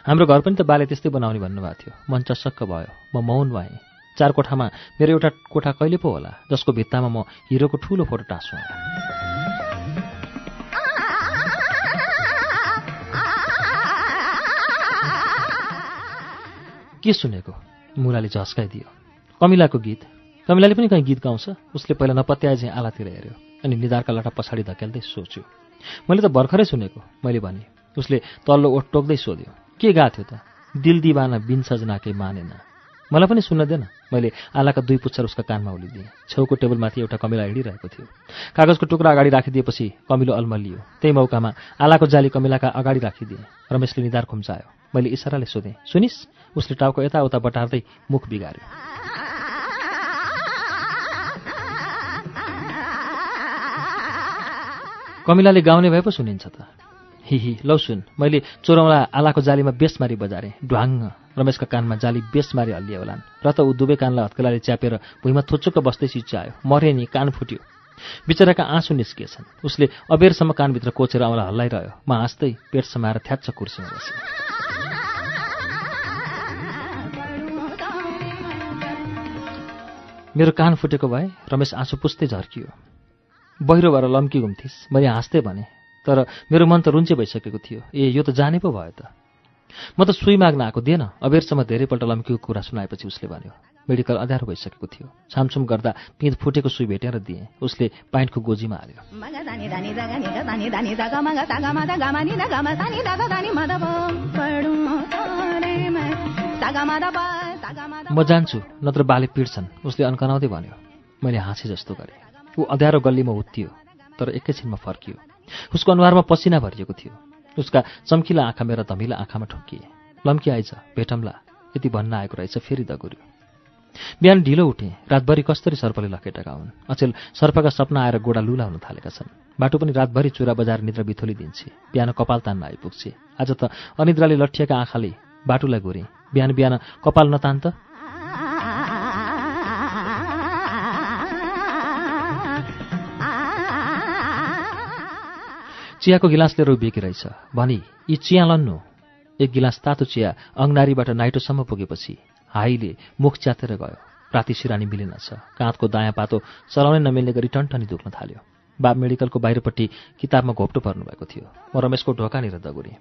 हाम्रो घर पनि त बाले त्यस्तै बनाउने भन्नुभएको थियो। मन चसक्क भयो। म मौन भएँ। चार कोठामा मेरो एउटा कोठा कहिले पो होला जसको भित्तामा म हिरोको ठुलो फोटो टाँसु के सुनेको? मुलाले झस्काइदियो। कमिलाको गीत। कमिलाले पनि कहीँ गीत गाउँछ? उसले पहिला नपत्याए चाहिँ आलातिर हेऱ्यो अनि निधारका लटा पछाडि धकेल्दै सोच्यो मैले त भर्खरै सुनेको मैले भने। उसले तल्लो ओठ टोक्दै सोध्यो के गाथ्यो त? दिल दिवाना बिन सजना मानेन। मलाई पनि सुन्न दिएन मैले आलाका दुई पुच्छर उसका कानमा उलिदिएँ छेउको टेबलमाथि एउटा कमिला हिँडिरहेको थियो। कागजको टुक्रा अगाडि राखिदिएपछि कमिलो अल्मलियो त्यही मौकामा आलाको जाली कमिलाका अगाडि राखिदिएँ। रमेशले निधार खुम्चायो। मैले इसाराले सोधेँ सुनिस्? उसले टाउको यताउता बटार्दै मुख बिगार्यो। कमिलाले गाउने भए पो सुनिन्छ त। हिही लौ सुन मैले चोरौँला आलाको जालीमा बेसमारी बजारेँ। ढ्वाङ्ग रमेशका कानमा जाली बेसमारी हल्लिए होलान्। र त ऊ दुवै कानलाई हत्केलाले च्यापेर भुइँमा थुचुक्क बस्दै चिच्यायो मरे नि कान फुट्यो। बिचराका आँसु निस्किएछन्। उसले अबेरसम्म कानभित्र कोचेर औँला हल्लाइरह्यो। म हाँस्दै पेट समाएर थ्याच्छ कुर्सीमा बसेँ। मेरो कान फुटेको भए रमेश आँसु पुस्दै झर्कियो। बहिरो भएर लम्की घुम्थिस् मैले हाँस्दै भने तर मेरो मन त रुन्चे भइसकेको थियो। ए यो त जाने पो भयो त। म त सुई माग्न आएको दिएन। अबेरसम्म धेरैपल्ट लम्कीको कुरा सुनाएपछि उसले भन्यो मेडिकल अँध्यारो भइसकेको थियो। छामछुम गर्दा पिँध फुटेको सुई भेटेर दिएँ। उसले पाइन्टको गोजीमा हाल्यो। म जान्छु नत्र बाले पिट्छन्। उसले अन्कनाउँदै भन्यो मैले हाँसे जस्तो गरेँ। ऊ अँध्यारो गल्लीमा उत्तियो तर एकैछिनमा फर्कियो। उसको अनुहारमा पसिना भरिएको थियो। उसका चम्किला आँखा मेरा धमिला आँखामा ठोकिए। लम्की आइज भेटम्ला यति भन्न आएको रहेछ फेरि दगुर्यो बिहान ढिलो उठेँ। रातभरि कस्तरी सर्पले लखेटेका हुन्। अचेल सर्पका सपना आएर गोडा लुला हुन थालेका छन्। बाटो पनि रातभरि चुरा बजार निद्रा बिथोली दिन्छे। बिहान कपाल तान्न आइपुग्छे। आज त अनिद्राले लट्ठिएका आँखाले बाटोलाई गोरे। बिहान बिहान कपाल नतान त चियाको गिलास लिएर उभिएकी रहेछ। भनी यी चिया लन्नु। एक गिलास तातो चिया अङ्नारीबाट नाइटोसम्म पुगेपछि हाईले मुख च्यातेर गयो। राति सिरानी मिलेनछ काँधको दायाँ पातो चलाउनै नमिल्ने गरी टन्टनी दुख्न थाल्यो। बाब मेडिकलको बाहिरपट्टि किताबमा घोप्टो पर्नुभएको थियो। म रमेशको ढोकानिर दगुरेँ।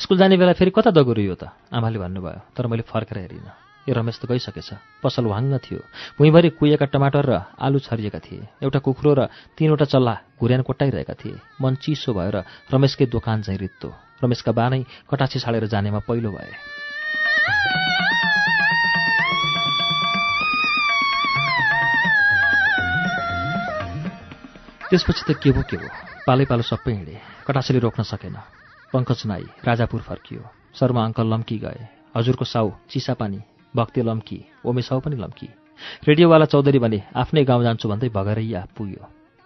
स्कुल जाने बेला फेरि कता दगुरियो त? आमाले भन्नुभयो तर मैले फर्केर हेरिनँ। ए रमेश त गइसकेछ। पसल वाङ्ग थियो। भुइँभरि कुहिएका टमाटर र आलु छरिएका थिए। एउटा कुखुरो र तीनवटा चल्ला घुर्यान कोट्टाइरहेका थिए। मन चिसो भएर रमेशकै दोकान चाहिँ रित्तो। रमेशका बानै कटाछी छाडेर जानेमा पहिलो भए। त्यसपछि त के भो के भो पालै पालो सबै हिँडे। कटासीले रोक्न सकेन। पङ्कज नाई राजापुर फर्कियो। शर्मा अङ्कल लम्की गए। हजुरको साउ चिसापानी। भक्ति लम्की ओमे साउ पनि लम्की। रेडियोवाला चौधरी भने आफ्नै गाउँ जान्छु भन्दै भगरैया पुग्यो।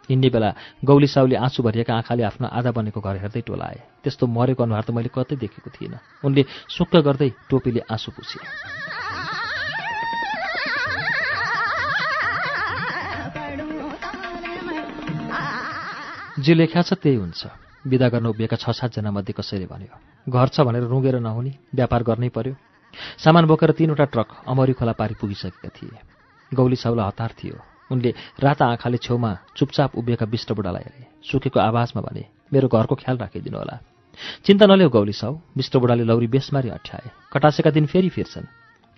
हिँड्ने बेला गौली साउले आँसु भरिएका आँखाले आफ्नो आधा बनेको घर हेर्दै टोलाए। त्यस्तो मरेको अनुहार त मैले कतै देखेको थिइनँ। उनले सुक्क गर्दै टोपीले आँसु पुछे। जे लेख्या छ त्यही हुन्छ। विदा गर्न उभिएका छ सातजना मध्ये कसैले भन्यो घर छ भनेर रुँगेर नहुने व्यापार गर्नै पर्यो। सामान बोकेर तीनवटा ट्रक अमरी खोला पारी पुगिसकेका थिए। गौली साउला हतार थियो। उनले राता आँखाले छेउमा चुपचाप उभिएका विष्ट बुढालाई हेरे। सुकेको आवाजमा भने मेरो घरको ख्याल राखिदिनु होला। चिन्ता नल्याउ गौली साउ। विष्ट बुढाले लौरी बेसमारी अठ्याए। कटासेका दिन फेरि फिर्छन्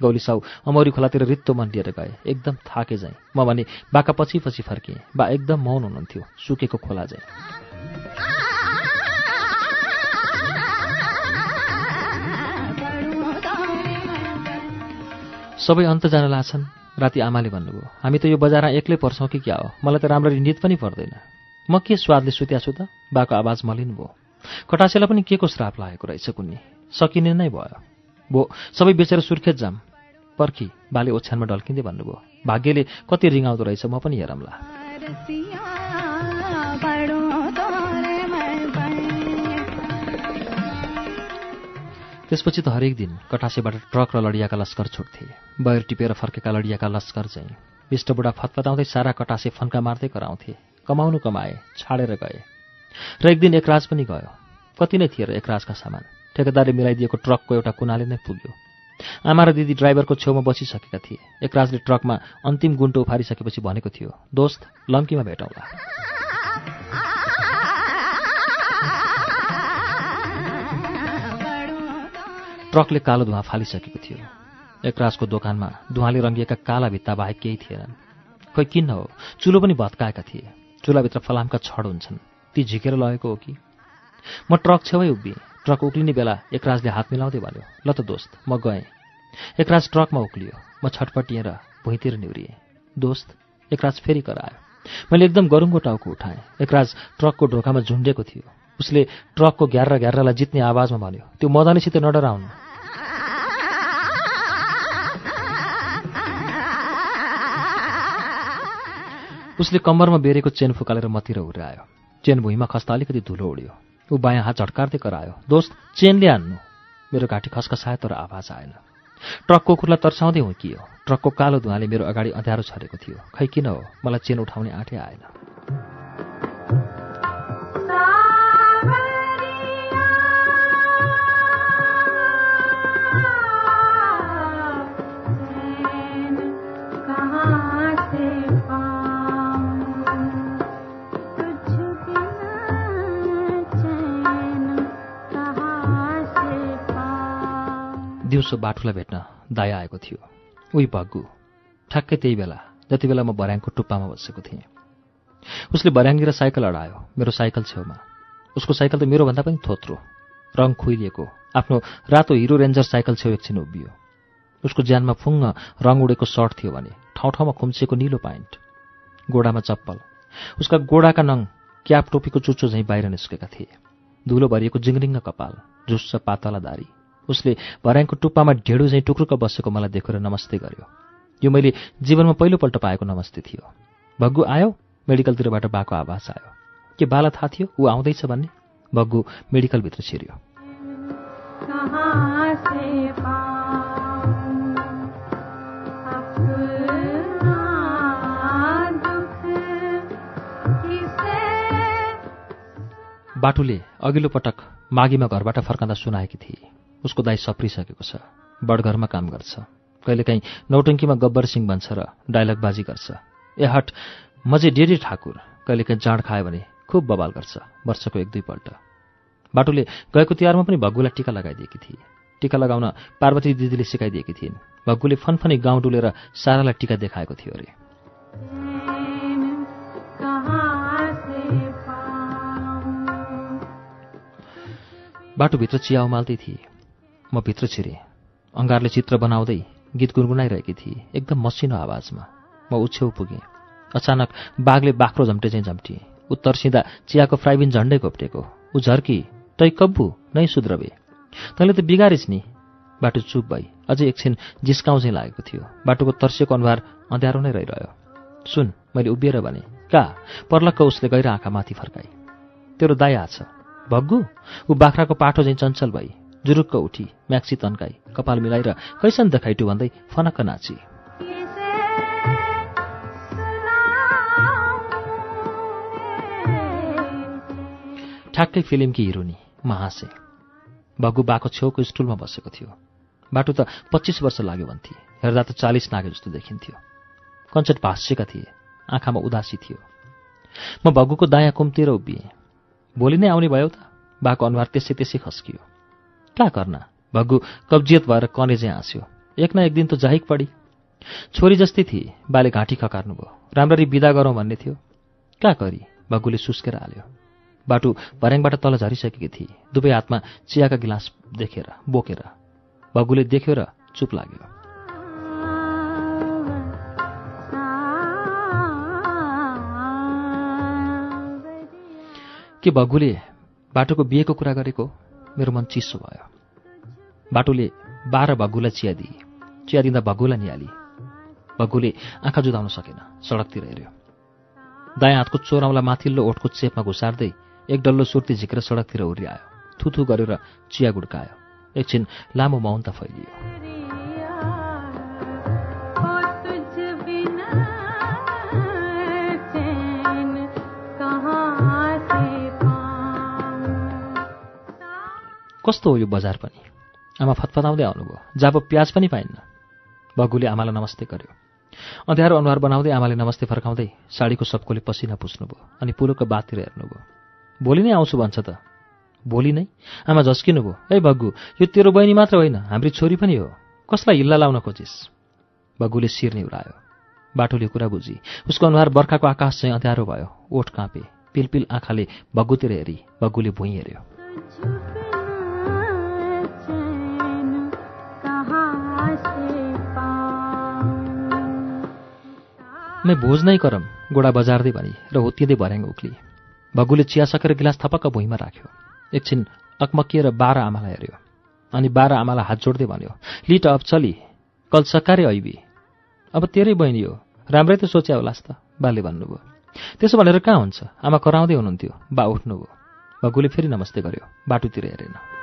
गौली साउ अमौरी खोलातिर रित्तो मन लिएर गए। एकदम थाके जाएँ म भने बाका पछि पछि फर्केँ। बा एकदम मौन हुनुहुन्थ्यो। सुकेको खोला जाएँ सबै अन्त जान लाछन्। राति आमाले भन्नुभयो हामी त यो बजारमा एक्लै पर्छौँ कि क्या हो? मलाई त राम्ररी निद पनि पर्दैन। म के स्वादले सुत्या छु त बाको आवाज मलिन भयो। कटासेलाई पनि के को श्राप लागेको रहेछ कुन्नी? सकिने नै भयो। भो सबै बेचेर सुर्खेत जाम। पर्खी बाले ओछ्यानमा ढल्किँदै भन्नुभयो भाग्यले कति रिङाउँदो रहेछ म पनि हेरौँला त्यसपछि त हरेक दिन कटासेबाट ट्रक र लडियाका लस्कर छुट्थे बयर टिपेर फर्केका लडियाका लस्कर चाहिँ विष्टबुढा फतफताउँदै सारा कटासे फन्का मार्दै कराउँथे। कमाउनु कमाए छाडेर गए। र एक दिन एकराज पनि गयो। कति नै थिए र एकराजका सामान। ठेकेदारले मिलाइदिएको ट्रकको एउटा कुनाले नै पुग्यो। आमा र दिदी ड्राइभरको छेउमा बसिसकेका थिए। एकराजले ट्रकमा अन्तिम गुन्टो उफारिसकेपछि भनेको थियो दोस्त लम्कीमा भेटौँला। ट्रकले कालो धुवा फालिसकेको थियो। एकराजको दोकानमा धुवाले रङ्गिएका काला भित्ता बाहेक केही थिएनन्। खै किन हो? चुलो पनि भत्काएका थिए। चुलाभित्र फलामका छड हुन्छन्। ती झिकेर लगेको हो कि? म ट्रक छेउै उभिएँ। ट्रक उक्लिने बेला एकराजले हात मिलाउँदै भन्यो ल त दोस्त म गएँ। एकराज ट्रकमा उक्लियो। म छटपटिएर भुइँतिर निहुरिएँ। दोस्त एकराज फेरि करायो मैले एकदम गरुङको टाउको उठाएँ। एकराज ट्रकको ढोकामा झुन्डेको थियो। उसले ट्रकको ग्यार्रा ग्यार्रालाई जित्ने आवाजमा भन्यो त्यो मदनीसित नडराउनु। उसले कम्मरमा बेरेको चेन फुकालेर मतिर उर्यायो चेन भुइँमा खस्दा अलिकति धुलो उड्यो। ऊ बायाँ हात झट्कार्दै करायो दोस्त चेनले हान्नु। मेरो घाँटी खस्कसायो तर आवाज आएन। ट्रकको कुर्ला तर्साउँदै हुर्कियो ट्रकको कालो धुवाले मेरो अगाडि अँध्यारो छरेको थियो। खै किन हो? मलाई चेन उठाउने आँटै आएन। दिउँसो बाठुलाई भेट्न दाया आएको थियो। उही भग्गु ठ्याक्कै त्यही बेला जति बेला म भर्याङको टुप्पामा बसेको थिएँ। उसले भर्याङनिर साइकल अडायो मेरो साइकल छेउमा। उसको साइकल त मेरोभन्दा पनि थोत्रो रङ खुइलिएको आफ्नो रातो हिरो रेन्जर साइकल छेउ एकछिन उभियो। उसको ज्यानमा फुङ्ग रङ उडेको सर्ट थियो भने ठाउँ ठाउँमा खुम्चिएको निलो पाइन्ट गोडामा चप्पल। उसका गोडाका नङ क्याप टोपीको चुच्चो झैँ बाहिर निस्केका थिए। धुलो भरिएको जिङ्रिङ्ग कपाल झुस्स पातला दारी। उसले भर्याङको टुप्पामा ढेडु चाहिँ टुक्रुक बसेको मलाई देखेर नमस्ते गर्यो। यो मैले जीवनमा पहिलोपल्ट पाएको नमस्ते थियो। भग्गु आयो मेडिकलतिरबाट बाको आवाज आयो। के बाला थाहा थियो? ऊ आउँदैछ भन्ने? भग्गु मेडिकलभित्र छिर्यो। बाटुले अघिल्लो पटक माघीमा घरबाट फर्काँदा सुनाएकी थिए। उसको दाई सप्रिसकेको छ। बडघरमा काम गर्छ। कहिलेकाहीँ नौटङ्कीमा गब्बर सिंह भन्छ र डायलगबाजी गर्छ। ए हट मजे डेडी ठाकुर। कहिलेकाहीँ जाँड खायो भने खुब बवाल गर्छ वर्षको एक दुईपल्ट। बाटोले गएको तिहारमा पनि भग्गुलाई टिका लगाइदिएकी थिए। टिका लगाउन पार्वती दिदीले सिकाइदिएकी थिइन्। भग्गुले फनफनी गाउँ डुलेर सारालाई टिका देखाएको थियो अरे। बाटोभित्र चिया उमाल्दै थिए। म भित्र छिरेँ। अङ्गारले चित्र बनाउँदै गीत गुनगुनाइरहेकी थिए। एकदम मसिनो आवाजमा। म उछेउ पुगेँ। अचानक बाघले बाख्रो झम्टे चाहिँ झम्टिए। ऊ तर्सिँदा चियाको फ्राइबिन झन्डै घोप्टेको। ऊ झर्की तै कब्बु नै सुध्रबे। तैँले त बिगारिस् नि। बाटो चुप भई अझै एकछिन जिस्काउँ चाहिँ लागेको थियो। बाटोको तर्सिएको अनुहार अँध्यारो नै रहिरह्यो। सुन मैले उभिएर भने का? पर्लक्क उसले गएर आँखा माथि फर्काई तेरो दाया छ। भग्गु? ऊ बाख्राको पाठो चाहिँ चञ्चल भई जुरुक्क उठी म्याक्सी तन्काई कपाल मिलाएर कैसन देखाइटु भन्दै फनक्क नाची। ठ्याक्कै फिल्मकी हिरोनी म हाँसेँ भगु बाको छेउको स्टुलमा बसेको थियो। बाटो त पच्चिस वर्ष लाग्यो भन्थे। हेर्दा त चालिस नागे जस्तो देखिन्थ्यो। कञ्चट भाष्यका थिए। आँखामा उदासी थियो। म भगुको दायाँ कुम्तिर उभिएँ। भोलि नै आउने भयो त। बाको अनुहार त्यसै त्यसै खस्कियो। कहाँ गर्न। भग्गु कब्जियत भएर कनेजे हाँस्यो। एक न एक दिन त जाहिक पढी छोरी जस्तै थिए बाले घाँटी खकार्नुभयो राम्ररी विदा गरौँ भन्ने थियो। कहाँ गरी भग्गुले सुस्केर हाल्यो। बाटु भर्याङबाट तल झरिसकेकी थिए दुवै हातमा चियाका गिलास देखेर बोकेर। भग्गुले देख्यो र चुप लाग्यो। के भग्गुले बाटोको बिहेको कुरा गरेको? मेरो मन चिसो भयो। बाटोले बाह्र भग्गुलाई चिया दिए। चिया दिँदा भग्गुलाई निहाली। भग्गुले आँखा जुदाउन सकेन सडकतिर हेऱ्यो। दायाँ हातको चोराउला माथिल्लो ओठको चेपमा घुसार्दै एक डल्लो सुर्ती झिकेर सडकतिर उर्यायो थुथु गरेर चिया गुड्कायो। एकछिन लामो मौनता फैलियो। कस्तो हो यो बजार पनि? आमा फतफताउँदै आउनुभयो। जाब प्याज पनि पाइन्न। बगुले आमालाई नमस्ते गर्यो। अँध्यारो अनुहार बनाउँदै आमाले नमस्ते फर्काउँदै साडीको सबकोले पसिना पुस्नुभयो अनि पुलोको बाततिर हेर्नुभयो। भोलि नै आउँछु भन्छ त। भोलि नै? आमा झस्किनुभयो। ए बग्गु यो तेरो बहिनी मात्र होइन हाम्री छोरी पनि हो। कसलाई हिल्ला लाउन खोजिस्? बग्गुले शिर निहुरायो। बाटोले कुरा बुझी। उसको अनुहार बर्खाको आकाश चाहिँ अँध्यारो भयो। ओठ काँपे। पिलपिल आँखाले बग्गुतिर हेरी। बग्गुले भुइँ हेऱ्यो। मै भोज नै करम गोडा बजार्दै भनी र होतिँदै भर्याङ उक्ली भगुले चिया सकेर गिलास थपक्क भुइँमा राख्यो। एकछिन अकमकिएर बाह्र आमालाई हेऱ्यो अनि बाह्र आमालाई हात जोड्दै भन्यो लिट अब चली कल सकारे ऐबी अब तेरै बहिनी हो राम्रै त सोच्या होलास् त बाले भन्नुभयो। त्यसो भनेर कहाँ हुन्छ? आमा कराउँदै हुनुहुन्थ्यो बा उठ्नुभयो। भगुले फेरि नमस्ते गर्यो बाटोतिर हेरेन।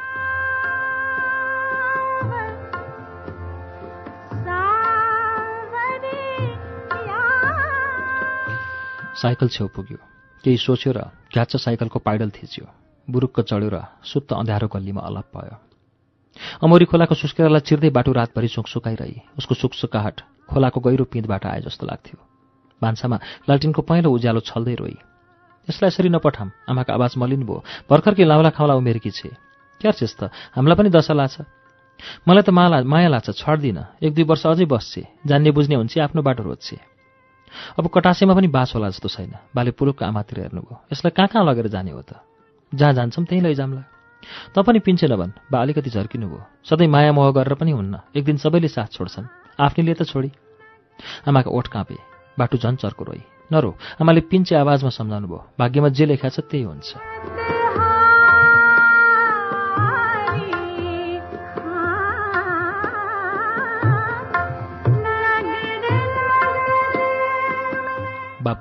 साइकल छेउ पुग्यो। केही सोच्यो र घ्याच्च साइकलको पाइडल थिच्यो। बुरुक्क चढ्यो र सुत्त अँध्यारो गल्लीमा अलप भयो। अमौरी खोलाको सुस्केरालाई चिर्दै बाटो रातभरि सुकसुकाइरही उसको सुकसुकाहट खोलाको गहिरो पिँधबाट आए जस्तो लाग्थ्यो। भान्सामा लालटिनको पहेँलो उज्यालो छल्दै रोई। यसलाई यसरी नपठाम आमाको आवाज मलिन भयो। भर्खरकै लाउला खाउला उमेरकी छे? क्यार छेस् त? हामीलाई पनि दशा लाग्छ। मलाई त माया लाग्छ छड्दिनँ। एक दुई वर्ष अझै बस्छे। जान्ने बुझ्ने हुन्छ आफ्नो बाटो रोज्छे। अब कटासेमा पनि बास होला जस्तो छैन। बाले पुरुकको आमातिर हेर्नुभयो यसलाई कहाँ कहाँ लगेर जाने हो त? जहाँ जान्छौँ त्यहीँ लैजाम्ला त पनि पिन्छे नभन् बा अलिकति झर्किनुभयो। सधैँ माया मोह गरेर पनि हुन्न। एक दिन सबैले साथ छोड्छन्। आफ्नैले त छोडी। आमाको ओठ काँपे। बाटो झन् चर्को रोइ नरो आमाले पिन्छे आवाजमा सम्झाउनु भयो भाग्यमा जे लेखा छ त्यही हुन्छ।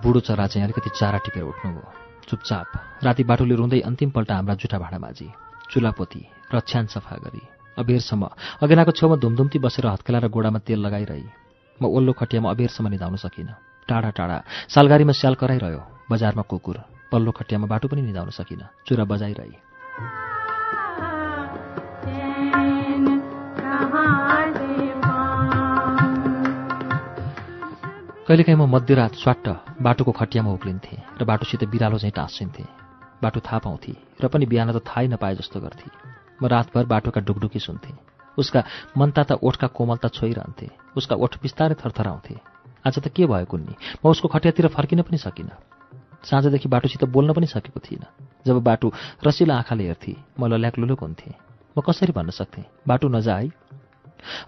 बुढो चरा चाहिँ अलिकति चारा टिपेर उठ्नुभयो चुपचाप। राति बाटोले रुँदै अन्तिमपल्ट हाम्रा जुठा भाँडा माझी चुलापोती रछ्यान सफा गरी। अबेरसम्म अगेनाको छेउमा धुमधुम्ती बसेर हत्केला र गोडामा तेल लगाइरही। म ओल्लो खटियामा अबेरसम्म निधाउन सकिनँ। टाढा टाढा सालगारीमा स्याल कराइरह्यो। बजारमा कुकुर पल्लो खटियामा बाटो पनि निधाउन सकिनँ। चुरा बजाइरही। कहिलेकाहीँ म मध्यरात स्वाट्ट बाटोको खटियामा उक्लिन्थेँ र बाटोसित बिरालो चाहिँ टाँसिन्थेँ। बाटो थाहा पाउँथे र पनि बिहान त थाहै नपाए जस्तो गर्थे। म रातभर बाटोका डुकडुकी सुन्थेँ। उसका मनताता ओठका कोमलता छोइरहन्थे। उसका ओठ बिस्तारै थरथराउँथे। आज त के भयो कुन्नी? म उसको खटियातिर फर्किन पनि सकिनँ। साँझदेखि बाटोसित बोल्न पनि सकेको थिइनँ। जब बाटो रसिलो आँखाले हेर्थे म लल्याक लुलुक हुन्थेँ। म कसरी भन्न सक्थेँ? बाटो नजा है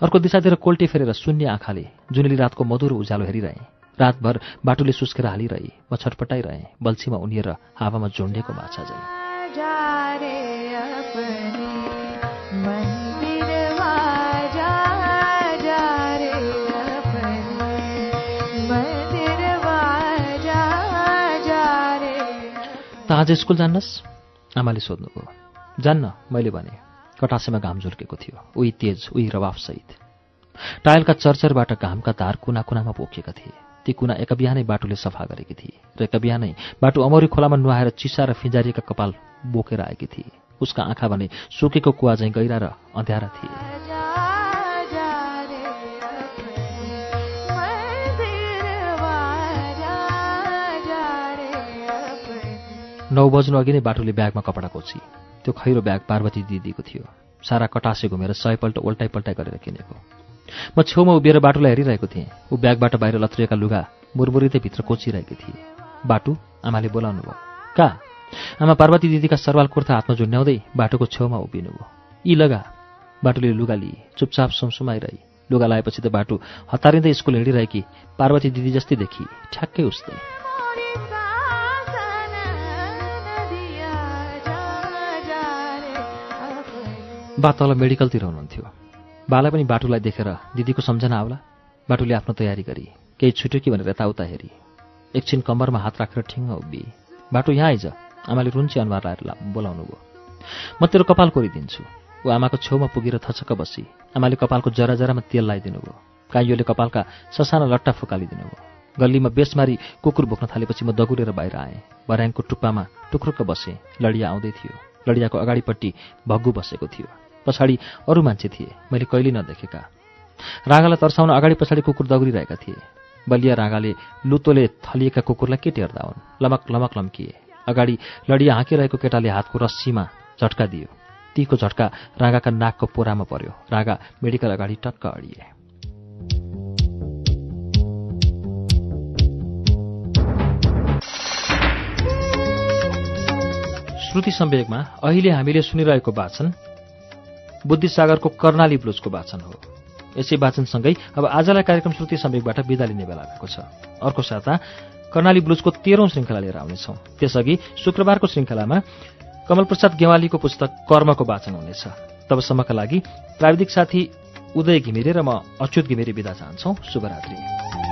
अर्को दिशातिर कोल्टे फेरेर शून्य आँखाले जुनेली रातको मधुर उज्यालो हेरिरहेँ। रातभर बाटोले सुस्केर हालिरहे म छटपटाइरहेँ बल्छीमा उनिएर हावामा झुन्डेको माछा चाहिँ त आज स्कुल जान्नस्? आमाले सोध्नुभयो जान्न मैले भने। कटासेमा घाम झुल्केको थियो। उही तेज उही रवाफसहित। टायलका चरचरबाट घामका धार कुना कुनामा पोखेका थिए। ती कुना एका बिहानै बाटोले सफा गरेकी थिए र एका बिहानै बाटो अमौरी खोलामा नुहाएर चिसा र फिजारिएका कपाल बोकेर आएकी थिए। उसका आँखा भने सुकेको कुवा चाहिँ गहिरा र अँध्यारा थिए। नौ बज्नु अघि नै बाटोले ब्यागमा कपडा कोची। त्यो खैरो ब्याग पार्वती दिदीको थियो। सारा कटासे घुमेर सयपल्ट उल्टाइ पल्टाइ गरेर किनेको। म छेउमा उभिएर बाटोलाई हेरिरहेको थिएँ। ऊ ब्यागबाट बाहिर लत्रिएका लुगा मुरमुरिँदै भित्र कोचिरहेकी थिए। बाटु? आमाले बोलाउनु भयो। कहाँ आमा पार्वती दिदीका सरवाल कुर्ता हातमा झुन्ड्याउँदै बाटोको छेउमा उभिनु भयो। यी लगा। बाटोले लुगा लिए। चुपचाप सुमसुमाइरही। लुगा लाएपछि त बाटो हतारिँदै स्कुल हिँडिरहेकी पार्वती दिदी जस्तै देखि। ठ्याक्कै उस्तै। बा तल मेडिकलतिर हुनुहुन्थ्यो। बालाई पनि बाटोलाई देखेर दिदीको सम्झना आउला। बाटोले आफ्नो तयारी गरी केही छुट्यो कि भनेर यताउता हेरी। एकछिन कम्बरमा हात राखेर ठिङ्ग उभि बाटो यहाँ आइज आमाले रुन्ची अनुहार लाएर बोलाउनु भयो। म तेरो कपाल कोरिदिन्छु। ऊ आमाको छेउमा पुगेर थचक्क बसी। आमाले कपालको जरा जरामा तेल लगाइदिनु भयो। काइयोले कपालका ससाना लट्टा फुकालिदिनु भयो। गल्लीमा बेसमारी कुकुर बोक्न थालेपछि म दगुरेर बाहिर आएँ। बर्याङको टुप्पामा टुक्रुक्क बसेँ। लडिया आउँदै थियो। लडियाको अगाडिपट्टि भग्गु बसेको थियो। पछाडि अरू मान्छे थिए। मैले कहिले नदेखेका। रागालाई तर्साउन अगाडि पछाडि कुकुर दौडिरहेका थिए। बलिया रागाले लुतोले थलिएका कुकुरलाई के टेर्दा हुन् लमक लमक लम्किए। अगाडि लडिया हाँकिरहेको केटाले हातको रस्सीमा झट्का दियो। तीको झट्का रागाका नाकको पोरामा पर्यो। रागा मेडिकल अगाडि टक्क अडिए। श्रुति सम्वेकमा अहिले हामीले सुनिरहेको वाचन बुद्धिसागरको कर्णाली ब्लुजको वाचन हो। यसै वाचनसँगै अब आजलाई कार्यक्रम श्रुति सम्वेकबाट विदा लिने बेला भएको छ। अर्को साता कर्णाली ब्लुजको तेह्रौं श्रृङ्खला लिएर आउनेछौँ। त्यसअघि शुक्रबारको श्रृङ्खलामा कमलप्रसाद गेवालीको पुस्तक कर्मको वाचन हुनेछ। तबसम्मका लागि प्राविधिक साथी उदय घिमिरे र म अच्युत घिमिरे विदा चाहन्छौ। शुभरात्री।